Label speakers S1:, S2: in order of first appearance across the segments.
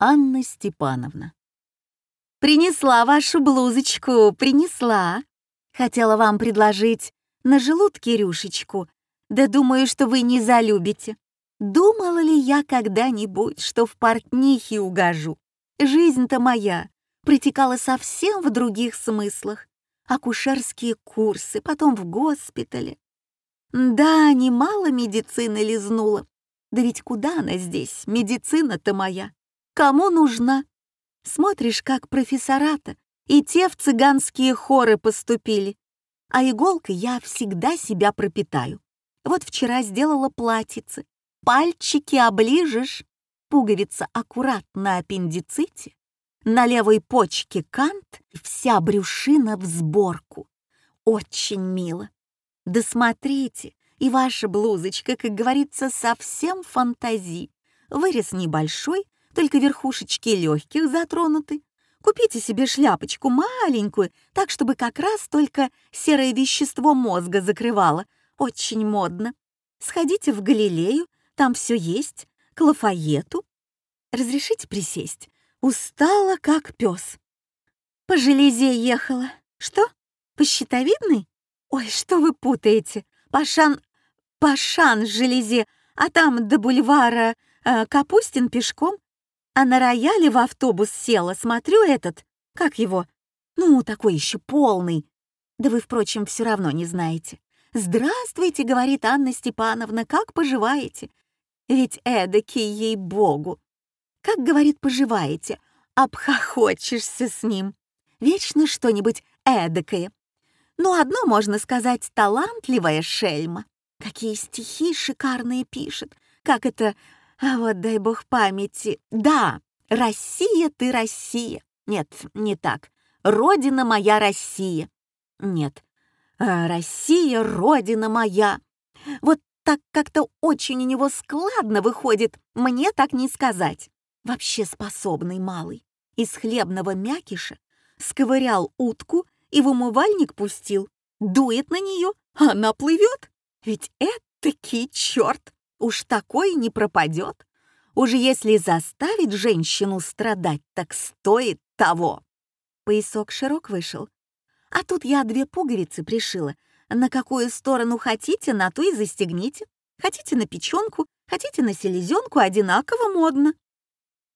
S1: Анна Степановна. «Принесла вашу блузочку, принесла. Хотела вам предложить на желудке рюшечку, да думаю, что вы не залюбите. Думала ли я когда-нибудь, что в портнихе угожу? Жизнь-то моя протекала совсем в других смыслах. Акушерские курсы, потом в госпитале. Да, немало медицины лизнула. Да ведь куда она здесь, медицина-то моя? Кому нужна? Смотришь, как профессората, и те в цыганские хоры поступили. А иголкой я всегда себя пропитаю. Вот вчера сделала платьице. Пальчики оближешь. Пуговица аккуратно на аппендиците. На левой почке кант, вся брюшина в сборку. Очень мило. Да смотрите, и ваша блузочка, как говорится, совсем фантази. Вырез небольшой, только верхушечки легких затронуты. Купите себе шляпочку маленькую, так, чтобы как раз только серое вещество мозга закрывало. Очень модно. Сходите в Галилею, там все есть, к Лафаету. Разрешите присесть? Устала, как пес. По железе ехала. Что? По щитовидной? Ой, что вы путаете? Пашан... Пашан в железе, а там до бульвара э, Капустин пешком а на рояле в автобус села, смотрю этот, как его, ну, такой еще полный. Да вы, впрочем, все равно не знаете. «Здравствуйте», — говорит Анна Степановна, — «как поживаете?» Ведь эдакий ей-богу. Как, говорит, поживаете? Обхохочешься с ним. Вечно что-нибудь эдакое. Ну, одно можно сказать, талантливая шельма. Какие стихи шикарные пишет. Как это а вот дай бог памяти. Да, Россия ты Россия. Нет, не так. Родина моя Россия. Нет, а, Россия, родина моя. Вот так как-то очень у него складно выходит, мне так не сказать. Вообще способный малый. Из хлебного мякиша сковырял утку и в умывальник пустил. Дует на нее, она плывет. Ведь это черт! Уж такой не пропадет. Уж если заставить женщину страдать, так стоит того. Поясок широк вышел. А тут я две пуговицы пришила. На какую сторону хотите, на ту и застегните. Хотите на печенку, хотите на селезенку, одинаково модно.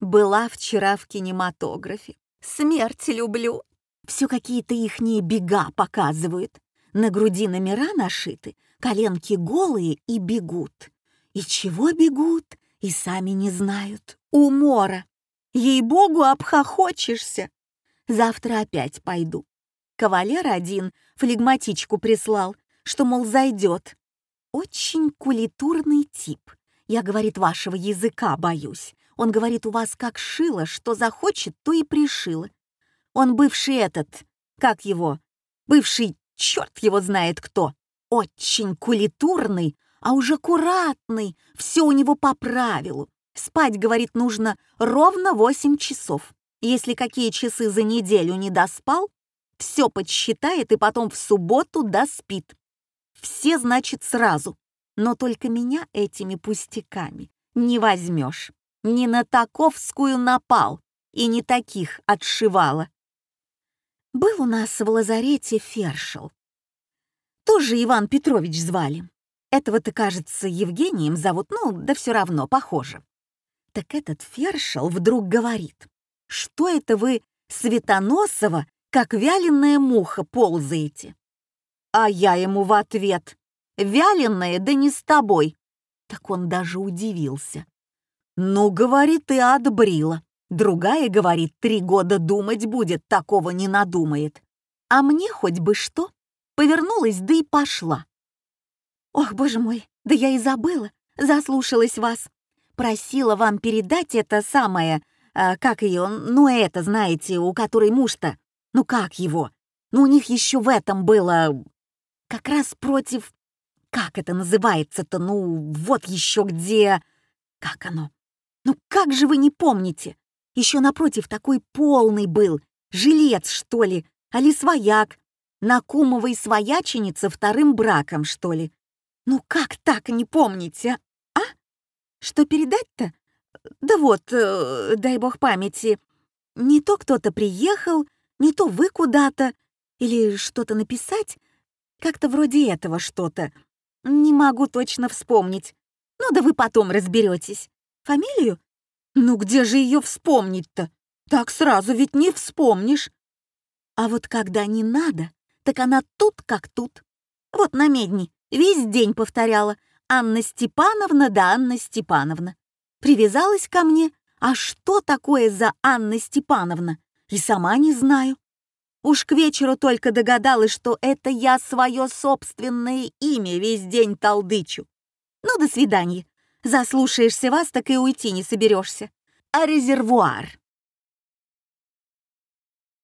S1: Была вчера в кинематографе. Смерть люблю. Все какие-то ихние бега показывают. На груди номера нашиты, коленки голые и бегут. И чего бегут, и сами не знают. Умора. Ей-богу, обхохочешься. Завтра опять пойду. Кавалер один флегматичку прислал, что, мол, зайдет. Очень кулитурный тип. Я, говорит, вашего языка боюсь. Он говорит, у вас как шило, что захочет, то и пришило. Он бывший этот, как его, бывший черт его знает кто. Очень кулитурный, а уж аккуратный, все у него по правилу. Спать, говорит, нужно ровно 8 часов. Если какие часы за неделю не доспал, все подсчитает и потом в субботу доспит. Все, значит, сразу. Но только меня этими пустяками не возьмешь. Не на таковскую напал и не таких отшивала. Был у нас в лазарете фершел. Тоже Иван Петрович звали. Этого-то, кажется, Евгением зовут, ну, да все равно, похоже. Так этот Фершел вдруг говорит, что это вы, Светоносова, как вяленая муха, ползаете? А я ему в ответ, вяленая, да не с тобой. Так он даже удивился. Ну, говорит, и отбрила. Другая, говорит, три года думать будет, такого не надумает. А мне хоть бы что. Повернулась, да и пошла. «Ох, боже мой, да я и забыла, заслушалась вас. Просила вам передать это самое, э, как ее, ну это, знаете, у которой муж-то, ну как его? Ну у них еще в этом было, как раз против, как это называется-то, ну вот еще где, как оно? Ну как же вы не помните? Еще напротив такой полный был, жилец, что ли, али свояк, на кумовой свояченице вторым браком, что ли. Ну как так не помните, а? Что передать-то? Да вот, э, дай бог памяти, не то кто-то приехал, не то вы куда-то, или что-то написать, как-то вроде этого что-то. Не могу точно вспомнить. Ну да вы потом разберетесь. Фамилию? Ну где же ее вспомнить-то? Так сразу ведь не вспомнишь. А вот когда не надо, так она тут как тут. Вот на медни весь день повторяла «Анна Степановна да Анна Степановна». Привязалась ко мне, а что такое за Анна Степановна? И сама не знаю. Уж к вечеру только догадалась, что это я свое собственное имя весь день толдычу. Ну, до свидания. Заслушаешься вас, так и уйти не соберешься. А резервуар?